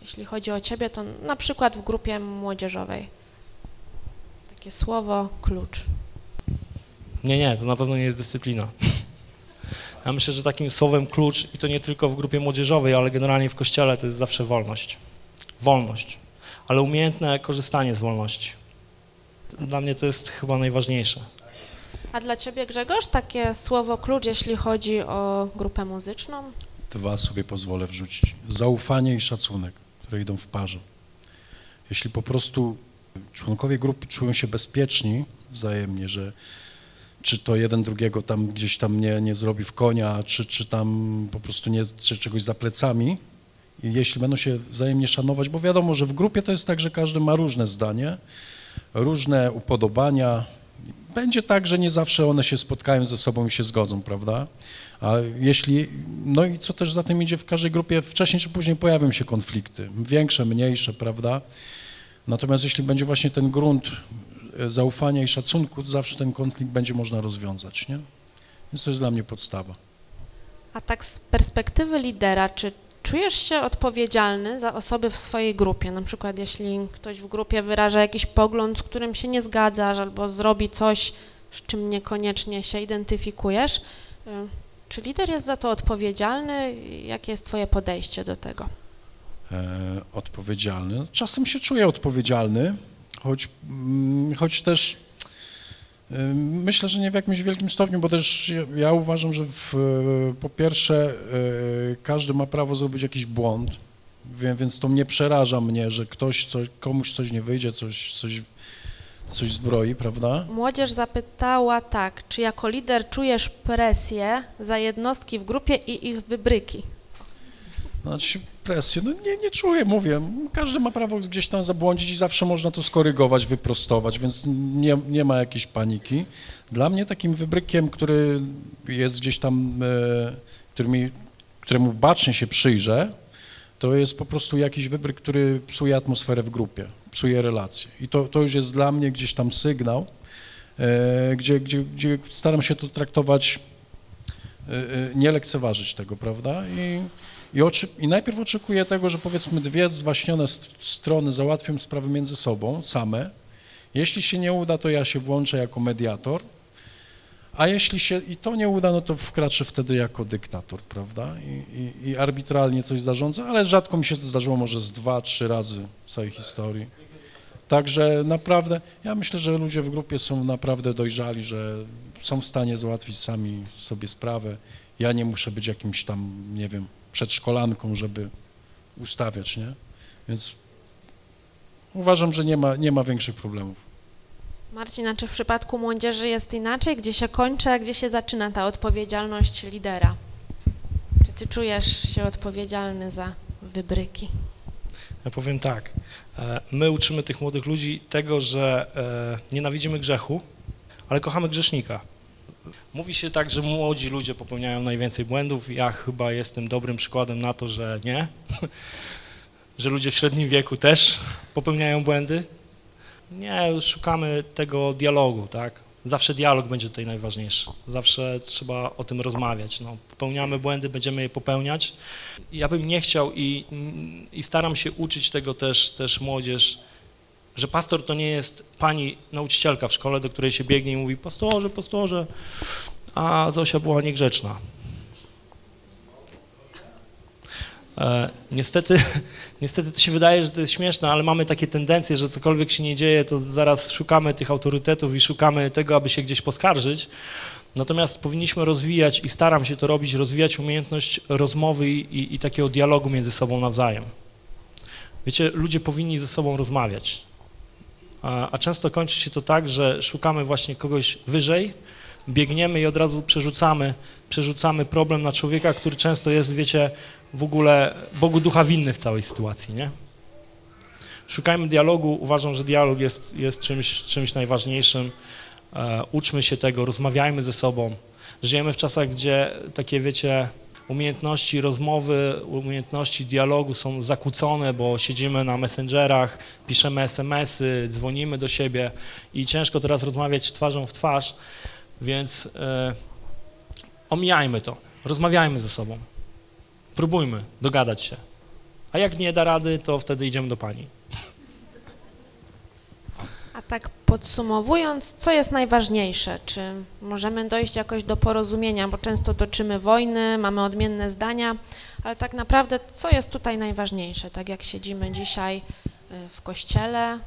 A: Jeśli chodzi o Ciebie, to na przykład w grupie młodzieżowej. Takie słowo klucz.
B: Nie, nie, to na pewno nie jest dyscyplina. Ja myślę, że takim słowem klucz, i to nie tylko w grupie młodzieżowej, ale generalnie w kościele, to jest zawsze wolność. Wolność, ale umiejętne korzystanie z wolności. Dla mnie to jest chyba najważniejsze.
A: A dla Ciebie, Grzegorz, takie słowo klucz, jeśli chodzi o grupę muzyczną?
C: Dwa sobie pozwolę wrzucić. Zaufanie i szacunek, które idą w parze. Jeśli po prostu członkowie grupy czują się bezpieczni wzajemnie, że czy to jeden drugiego tam gdzieś tam nie, nie zrobi w konia, czy, czy tam po prostu nie czy czegoś za plecami, i jeśli będą się wzajemnie szanować, bo wiadomo, że w grupie to jest tak, że każdy ma różne zdanie, różne upodobania. Będzie tak, że nie zawsze one się spotkają ze sobą i się zgodzą, prawda? A jeśli, no i co też za tym idzie, w każdej grupie wcześniej czy później pojawią się konflikty, większe, mniejsze, prawda? Natomiast jeśli będzie właśnie ten grunt e, zaufania i szacunku, zawsze ten konflikt będzie można rozwiązać, nie? Więc to jest dla mnie podstawa.
A: A tak z perspektywy lidera, czy czujesz się odpowiedzialny za osoby w swojej grupie? Na przykład jeśli ktoś w grupie wyraża jakiś pogląd, z którym się nie zgadzasz, albo zrobi coś, z czym niekoniecznie się identyfikujesz, y, czy lider jest za to odpowiedzialny? Jakie jest twoje podejście do tego?
C: e, odpowiedzialny. Czasem się czuję odpowiedzialny, choć, mm, choć też myślę, że nie w jakimś wielkim stopniu, bo też ja, uważam, że w, e, po pierwsze e, każdy ma prawo zrobić jakiś błąd, więc to nie przeraża mnie, że ktoś, komuś coś nie wyjdzie, coś, coś, coś zbroi, prawda?
A: Młodzież zapytała tak, czy jako lider czujesz presję za jednostki w grupie i ich wybryki?
C: Znaczy presję, no nie, nie czuję, mówię, każdy ma prawo gdzieś tam zabłądzić i zawsze można to skorygować, wyprostować, więc nie, nie ma jakiejś paniki. Dla mnie takim wybrykiem, który jest gdzieś tam, e, który mi, któremu bacznie się przyjrzę, to jest po prostu jakiś wybryk, który psuje atmosferę w grupie, psuje relacje. I to, to już jest dla mnie gdzieś tam sygnał, e, gdzie, gdzie, gdzie staram się to traktować, e, e, nie lekceważyć tego, prawda? I i, oczy, I najpierw oczekuję tego, że powiedzmy dwie zwaśnione st- strony załatwią sprawy między sobą same. Jeśli się nie uda, to ja się włączę jako mediator, a jeśli się i to nie uda, no to wkraczę wtedy jako dyktator, prawda? I, i, i arbitralnie coś zarządzę, ale rzadko mi się to zdarzyło, może z dwa, trzy razy w całej historii. Także naprawdę, ja myślę, że ludzie w grupie są naprawdę dojrzali, że są w stanie załatwić sami sobie sprawę. Ja nie muszę być jakimś tam, nie wiem, przedszkolanką, żeby ustawiać, nie? Więc uważam, że nie ma, nie ma większych problemów.
A: Marcin, a czy w przypadku młodzieży jest inaczej? Gdzie się kończy, a gdzie się zaczyna ta odpowiedzialność lidera? Czy ty czujesz się odpowiedzialny za wybryki?
B: Ja powiem tak, e, my uczymy tych młodych ludzi tego, że e, nienawidzimy grzechu, ale kochamy grzesznika. Mówi się tak, że młodzi ludzie popełniają najwięcej błędów. Ja chyba jestem dobrym przykładem na to, że nie. Że ludzie w średnim wieku też popełniają błędy. Nie, szukamy tego dialogu, tak? Zawsze dialog będzie tutaj najważniejszy. Zawsze trzeba o tym rozmawiać. No, popełniamy błędy, będziemy je popełniać. Ja bym nie chciał i, i staram się uczyć tego też, też młodzież, że pastor to nie jest pani nauczycielka w szkole, do której się biegnie i mówi pastorze, pastorze, a Zosia była niegrzeczna. E, niestety, niestety to się wydaje, że to jest śmieszne, ale mamy takie tendencje, że cokolwiek się nie dzieje, to zaraz szukamy tych autorytetów i szukamy tego, aby się gdzieś poskarżyć. Natomiast powinniśmy rozwijać i staram się to robić, rozwijać umiejętność rozmowy i, i, i takiego dialogu między sobą nawzajem. Wiecie, ludzie powinni ze sobą rozmawiać. A, a często kończy się to tak, że szukamy właśnie kogoś wyżej, biegniemy i od razu przerzucamy, przerzucamy problem na człowieka, który często jest, wiecie, w ogóle Bogu ducha winny w całej sytuacji, nie? Szukajmy dialogu, uważam, że dialog jest, jest czymś, czymś najważniejszym. E, uczmy się tego, rozmawiajmy ze sobą. Żyjemy w czasach, gdzie takie, wiecie, umiejętności rozmowy, umiejętności dialogu są zakłócone, bo siedzimy na messengerach, piszemy SMS-y, dzwonimy do siebie i ciężko teraz rozmawiać twarzą w twarz, więc e, omijajmy to, rozmawiajmy ze sobą, próbujmy dogadać się. A jak nie da rady, to wtedy idziemy do pani.
A: Tak podsumowując, co jest najważniejsze? Czy możemy dojść jakoś do porozumienia, bo często toczymy wojny, mamy odmienne zdania, ale tak naprawdę co jest tutaj najważniejsze? Tak jak siedzimy dzisiaj y, w kościele,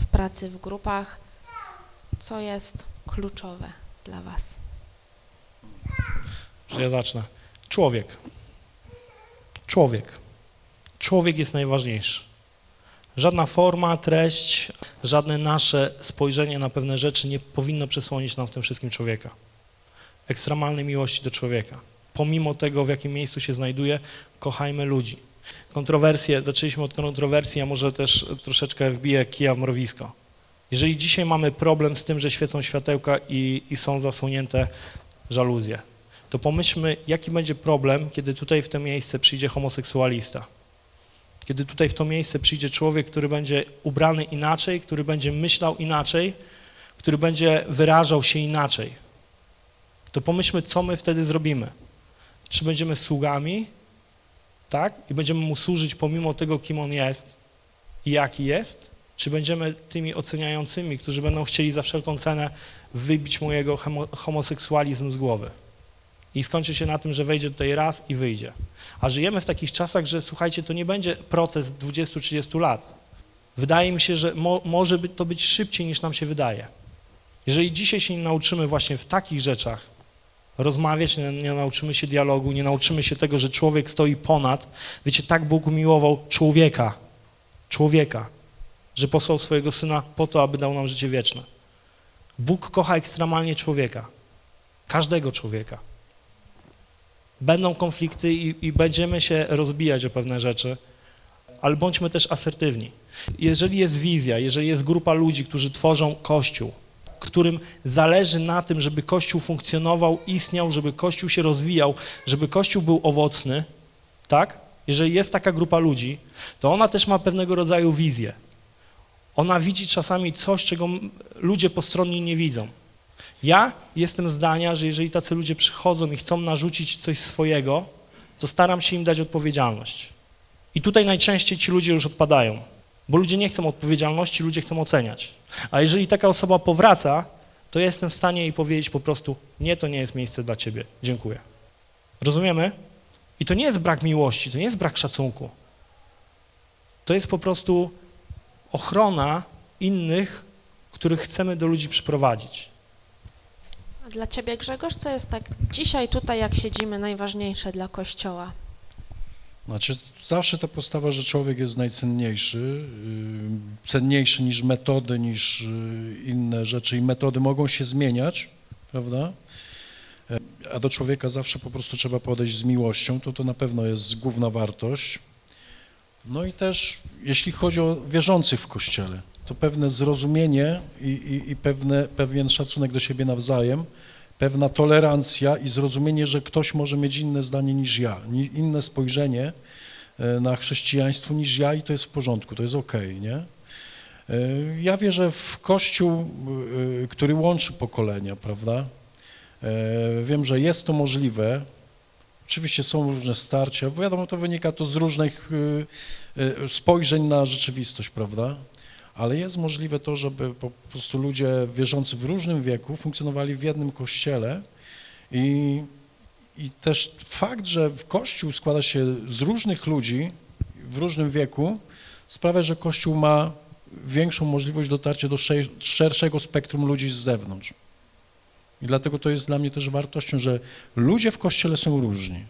A: w pracy w grupach, co jest kluczowe dla Was?
B: że ja zacznę. Człowiek. Człowiek. Człowiek jest najważniejszy. Żadna forma, treść, żadne nasze spojrzenie na pewne rzeczy nie powinno przesłonić nam w tym wszystkim człowieka. Ekstremalnej miłości do człowieka. Pomimo tego, w jakim miejscu się znajduje, kochajmy ludzi. Kontrowersje, zaczęliśmy od kontrowersji, a może też troszeczkę wbiję kija w mrowisko. Jeżeli dzisiaj mamy problem z tym, że świecą światełka i, i są zasłonięte żaluzje, to pomyślmy, jaki będzie problem, kiedy tutaj w to miejsce przyjdzie homoseksualista. Kiedy tutaj w to miejsce przyjdzie człowiek, który będzie ubrany inaczej, który będzie myślał inaczej, który będzie wyrażał się inaczej. To pomyślmy, co my wtedy zrobimy. Czy będziemy sługami, tak? I będziemy mu służyć pomimo tego, kim on jest i jaki jest? Czy będziemy tymi oceniającymi, którzy będą chcieli za wszelką cenę wybić mojego homo- homoseksualizm z głowy? I skończy się na tym, że wejdzie tutaj raz i wyjdzie. A żyjemy w takich czasach, że słuchajcie, to nie będzie proces 20-30 lat. Wydaje mi się, że mo, może to być szybciej niż nam się wydaje. Jeżeli dzisiaj się nie nauczymy właśnie w takich rzeczach rozmawiać, nie, nie nauczymy się dialogu, nie nauczymy się tego, że człowiek stoi ponad, wiecie, tak Bóg umiłował człowieka, człowieka, że posłał swojego Syna po to, aby dał nam życie wieczne. Bóg kocha ekstremalnie człowieka, każdego człowieka. Będą konflikty i, i będziemy się rozbijać o pewne rzeczy, ale bądźmy też asertywni. Jeżeli jest wizja, jeżeli jest grupa ludzi, którzy tworzą Kościół, którym zależy na tym, żeby Kościół funkcjonował, istniał, żeby Kościół się rozwijał, żeby Kościół był owocny, tak? Jeżeli jest taka grupa ludzi, to ona też ma pewnego rodzaju wizję. Ona widzi czasami coś, czego ludzie postronni nie widzą. Ja jestem zdania, że jeżeli tacy ludzie przychodzą i chcą narzucić coś swojego, to staram się im dać odpowiedzialność. I tutaj najczęściej ci ludzie już odpadają, bo ludzie nie chcą odpowiedzialności, ludzie chcą oceniać. A jeżeli taka osoba powraca, to jestem w stanie jej powiedzieć po prostu, nie, to nie jest miejsce dla ciebie, dziękuję. Rozumiemy? I to nie jest brak miłości, to nie jest brak szacunku. To jest po prostu ochrona innych, których chcemy do ludzi przyprowadzić.
A: Dla Ciebie, Grzegorz, co jest tak dzisiaj tutaj, jak siedzimy, najważniejsze dla Kościoła?
C: Znaczy, zawsze ta postawa, że człowiek jest najcenniejszy, yy, cenniejszy niż metody, niż yy, inne rzeczy i metody mogą się zmieniać, prawda? E, A do człowieka zawsze po prostu trzeba podejść z miłością, to to na pewno jest główna wartość. No i też, jeśli chodzi o wierzących w Kościele, to pewne zrozumienie i, i, i pewne, pewien szacunek do siebie nawzajem, pewna tolerancja i zrozumienie, że ktoś może mieć inne zdanie niż ja, inne spojrzenie e, na chrześcijaństwo niż ja i to jest w porządku, to jest okej, nie? E, Ja wierzę w Kościół, e, który łączy pokolenia, prawda? Wiem, że jest to możliwe. Oczywiście są różne starcia, bo wiadomo, to wynika to z różnych spojrzeń na rzeczywistość, prawda? Ale jest możliwe to, żeby po prostu ludzie wierzący w różnym wieku funkcjonowali w jednym kościele i, i też fakt, że kościół składa się z różnych ludzi w różnym wieku sprawia, że kościół ma większą możliwość dotarcia do sze- szerszego spektrum ludzi z zewnątrz. I dlatego to jest dla mnie też wartością, że ludzie w kościele są różni.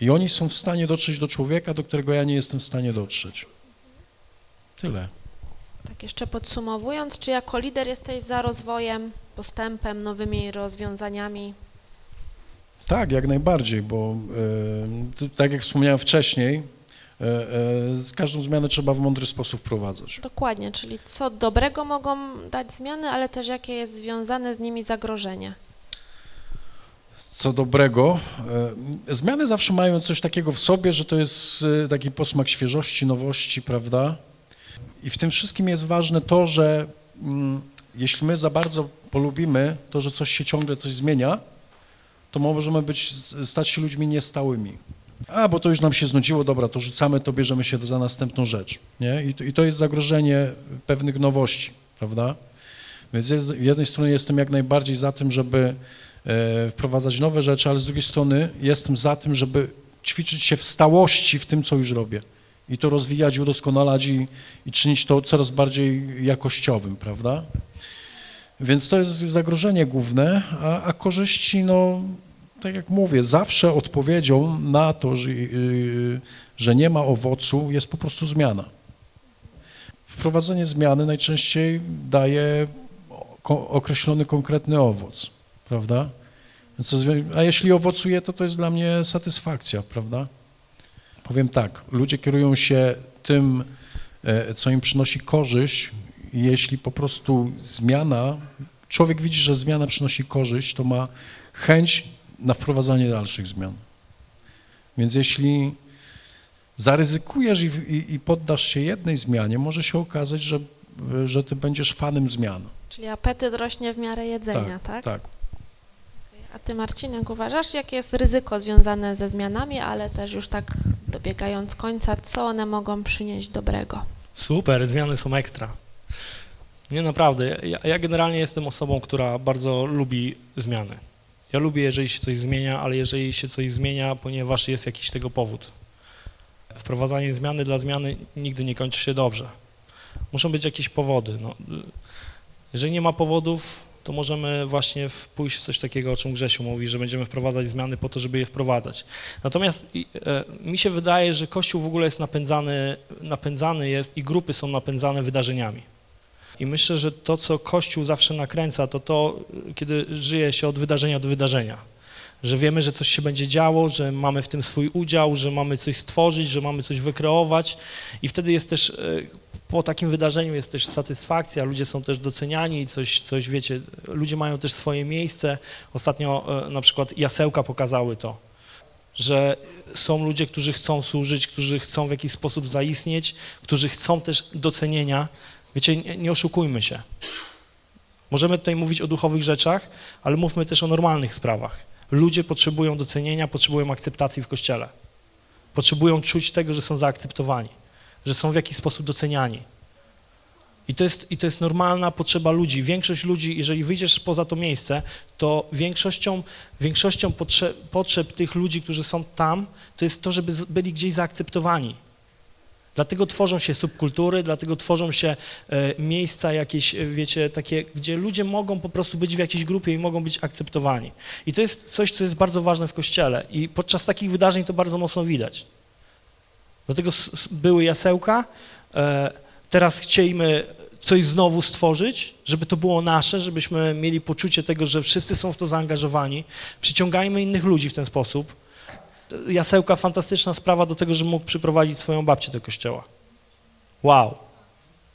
C: I oni są w stanie dotrzeć do człowieka, do którego ja nie jestem w stanie dotrzeć. Tyle.
A: Tak jeszcze podsumowując, czy jako lider jesteś za rozwojem, postępem, nowymi rozwiązaniami?
C: Tak, jak najbardziej, bo tu- tak jak wspomniałem wcześniej, e, e, z każdą zmianę trzeba w mądry sposób wprowadzać.
A: Dokładnie, czyli co dobrego mogą dać zmiany, ale też jakie jest związane z nimi zagrożenie.
C: Co dobrego, zmiany zawsze mają coś takiego w sobie, że to jest taki posmak świeżości, nowości, prawda? I w tym wszystkim jest ważne to, że mm, jeśli my za bardzo polubimy to, że coś się ciągle coś zmienia, to możemy być, stać się ludźmi niestałymi. A, bo to już nam się znudziło, dobra, to rzucamy, to bierzemy się za następną rzecz, nie? I to, i to jest zagrożenie pewnych nowości, prawda? Więc jest, z jednej strony jestem jak najbardziej za tym, żeby e, wprowadzać nowe rzeczy, ale z drugiej strony jestem za tym, żeby ćwiczyć się w stałości w tym, co już robię i to rozwijać, udoskonalać i, i czynić to coraz bardziej jakościowym, prawda? Więc to jest zagrożenie główne, a, a korzyści, no, tak jak mówię, zawsze odpowiedzią na to, że, yy, że nie ma owocu, jest po prostu zmiana. Wprowadzenie zmiany najczęściej daje określony, konkretny owoc, prawda? A jeśli owocuje, to to jest dla mnie satysfakcja, prawda? Powiem tak, ludzie kierują się tym, e, co im przynosi korzyść, jeśli po prostu zmiana, człowiek widzi, że zmiana przynosi korzyść, to ma chęć na wprowadzanie dalszych zmian. Więc jeśli zaryzykujesz i, i, i poddasz się jednej zmianie, może się okazać, że, że ty będziesz fanem zmian.
A: Czyli apetyt rośnie w miarę jedzenia, tak?
C: Tak.
A: A ty, Marcinek, uważasz, jakie jest ryzyko związane ze zmianami, ale też już tak dobiegając końca, co one mogą przynieść dobrego?
B: Super, zmiany są ekstra. Nie, naprawdę. Ja, ja generalnie jestem osobą, która bardzo lubi zmiany. Ja lubię, jeżeli się coś zmienia, ale jeżeli się coś zmienia, ponieważ jest jakiś tego powód. Wprowadzanie zmiany dla zmiany nigdy nie kończy się dobrze. Muszą być jakieś powody. No, jeżeli nie ma powodów, to możemy właśnie pójść w coś takiego, o czym Grzesiu mówi, że będziemy wprowadzać zmiany po to, żeby je wprowadzać. Natomiast e, mi się wydaje, że Kościół w ogóle jest napędzany, napędzany jest i grupy są napędzane wydarzeniami. I myślę, że to, co Kościół zawsze nakręca, to to, y, kiedy żyje się od wydarzenia do wydarzenia. Że wiemy, że coś się będzie działo, że mamy w tym swój udział, że mamy coś stworzyć, że mamy coś wykreować i wtedy jest też, y, po takim wydarzeniu jest też satysfakcja, ludzie są też doceniani, coś, coś wiecie, ludzie mają też swoje miejsce. Ostatnio y, na przykład jasełka pokazały to, że są ludzie, którzy chcą służyć, którzy chcą w jakiś sposób zaistnieć, którzy chcą też docenienia. Wiecie, nie, nie oszukujmy się. Możemy tutaj mówić o duchowych rzeczach, ale mówmy też o normalnych sprawach. Ludzie potrzebują docenienia, potrzebują akceptacji w Kościele. Potrzebują czuć tego, że są zaakceptowani, że są w jakiś sposób doceniani. I to, jest, I to jest normalna potrzeba ludzi. Większość ludzi, jeżeli wyjdziesz poza to miejsce, to większością, większością potrze, potrzeb tych ludzi, którzy są tam, to jest to, żeby byli gdzieś zaakceptowani. Dlatego tworzą się subkultury, dlatego tworzą się e, miejsca jakieś, e, wiecie, takie, gdzie ludzie mogą po prostu być w jakiejś grupie i mogą być akceptowani. I to jest coś, co jest bardzo ważne w Kościele i podczas takich wydarzeń to bardzo mocno widać, Dlatego były jasełka, e, teraz chcieliśmy coś znowu stworzyć, żeby to było nasze, żebyśmy mieli poczucie tego, że wszyscy są w to zaangażowani. Przyciągajmy innych ludzi w ten sposób. Jasełka fantastyczna sprawa do tego, że mógł przyprowadzić swoją babcię do kościoła. Wow.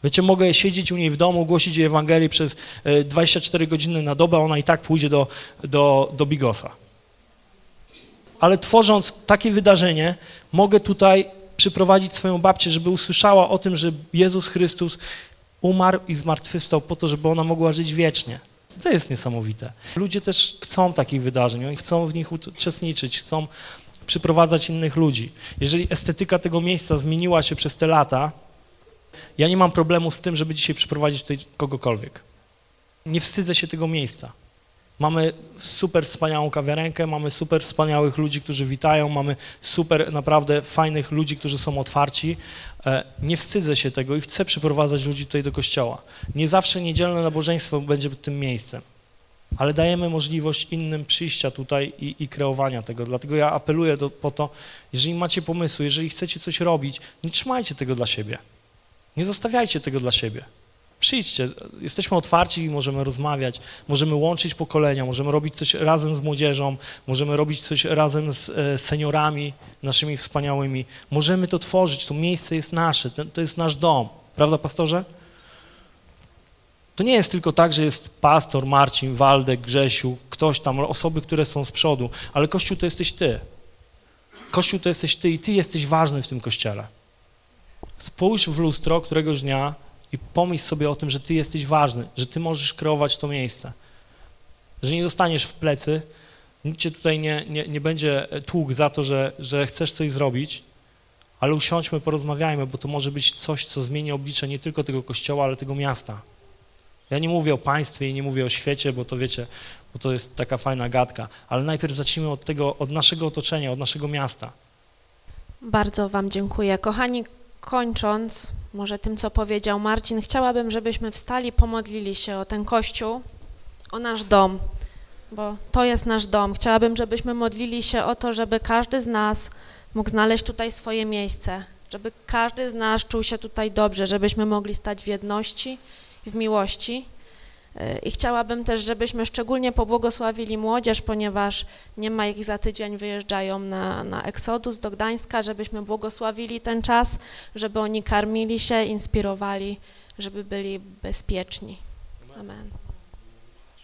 B: Wiecie, mogę siedzieć u niej w domu, głosić jej Ewangelii przez e, 24 godziny na dobę, ona i tak pójdzie do, do, do Bigosa. Ale tworząc takie wydarzenie, mogę tutaj przyprowadzić swoją babcię, żeby usłyszała o tym, że Jezus Chrystus umarł i zmartwychwstał po to, żeby ona mogła żyć wiecznie. To jest niesamowite. Ludzie też chcą takich wydarzeń, oni chcą w nich uczestniczyć, chcą przyprowadzać innych ludzi. Jeżeli estetyka tego miejsca zmieniła się przez te lata, ja nie mam problemu z tym, żeby dzisiaj przyprowadzić tutaj kogokolwiek. Nie wstydzę się tego miejsca. Mamy super wspaniałą kawiarenkę, mamy super wspaniałych ludzi, którzy witają, mamy super naprawdę fajnych ludzi, którzy są otwarci. E, Nie wstydzę się tego i chcę przyprowadzać ludzi tutaj do kościoła. Nie zawsze niedzielne nabożeństwo będzie tym miejscem, ale dajemy możliwość innym przyjścia tutaj i, i kreowania tego. Dlatego ja apeluję do, po to, jeżeli macie pomysły, jeżeli chcecie coś robić, nie trzymajcie tego dla siebie. Nie zostawiajcie tego dla siebie. Przyjdźcie, jesteśmy otwarci i możemy rozmawiać, możemy łączyć pokolenia, możemy robić coś razem z młodzieżą, możemy robić coś razem z e, seniorami naszymi wspaniałymi. Możemy to tworzyć, to miejsce jest nasze, to, to jest nasz dom. Prawda, pastorze? To nie jest tylko tak, że jest pastor, Marcin, Waldek, Grzesiu, ktoś tam, osoby, które są z przodu, ale Kościół to jesteś ty. Kościół to jesteś ty i ty jesteś ważny w tym kościele. Spójrz w lustro któregoś dnia i pomyśl sobie o tym, że ty jesteś ważny, że ty możesz kreować to miejsce. Że nie dostaniesz w plecy, nikt cię tutaj nie, nie, nie będzie tłukł za to, że, że chcesz coś zrobić, ale usiądźmy, porozmawiajmy, bo to może być coś, co zmieni oblicze nie tylko tego kościoła, ale tego miasta. Ja nie mówię o państwie i nie mówię o świecie, bo to wiecie, bo to jest taka fajna gadka, ale najpierw zacznijmy od tego, od naszego otoczenia, od naszego miasta.
A: Bardzo Wam dziękuję. Kochani, kończąc, może tym, co powiedział Marcin, chciałabym, żebyśmy wstali, pomodlili się o ten kościół, o nasz dom, bo to jest nasz dom. Chciałabym, żebyśmy modlili się o to, żeby każdy z nas mógł znaleźć tutaj swoje miejsce, żeby każdy z nas czuł się tutaj dobrze, żebyśmy mogli stać w jedności i w miłości. I chciałabym też, żebyśmy szczególnie pobłogosławili młodzież, ponieważ nie ma ich za tydzień, wyjeżdżają na, na Eksodus do Gdańska, żebyśmy błogosławili ten czas, żeby oni karmili się, inspirowali, żeby byli bezpieczni. Amen.